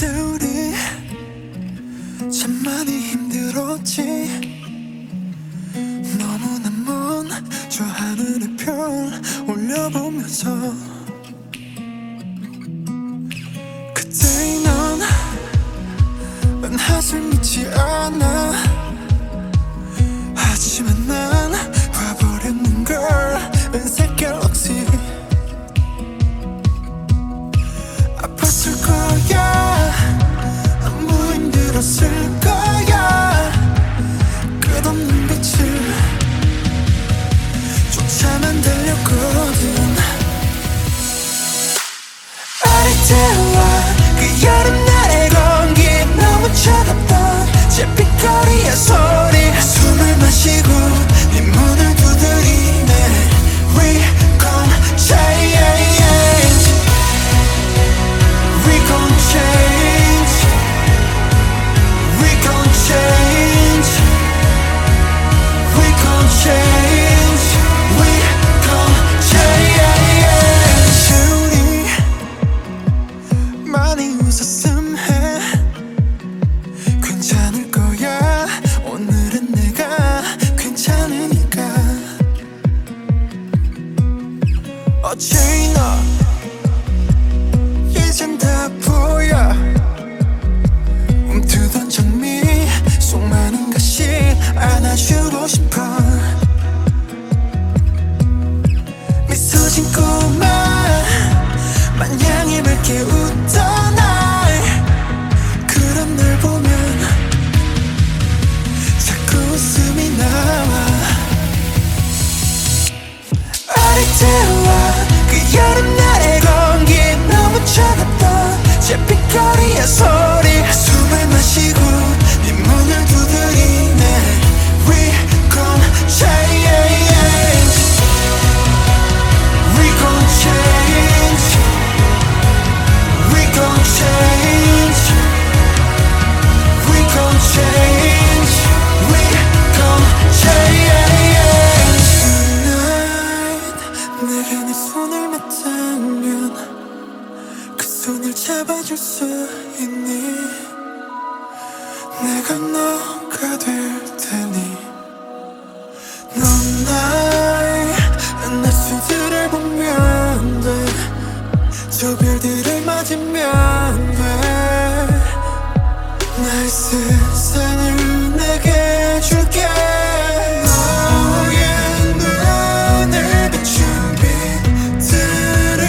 둘이 참 많이 힘들었지. 너무나 먼 저 하늘의 별 올려보면서 그때의 넌난 하슬 믿지 않아. 하지만 나 많이 웃었음 해. 괜찮을 거야. 오늘은 내가 괜찮으니까. 어제나 이젠 다 보여. 움트던 장미 속 많은 것이 안아주고 싶어. 미소 짓고 만 마냥 이렇게 웃던 나와. 아리따라 그 여름날의 잡아줄 수 있니? 내가 너가 될 테니. 넌 나의 내 수들을 보면 돼저 별들을 맞으면 돼날 세상을 내게 줄게. 너의 눈을 비춘 빛들은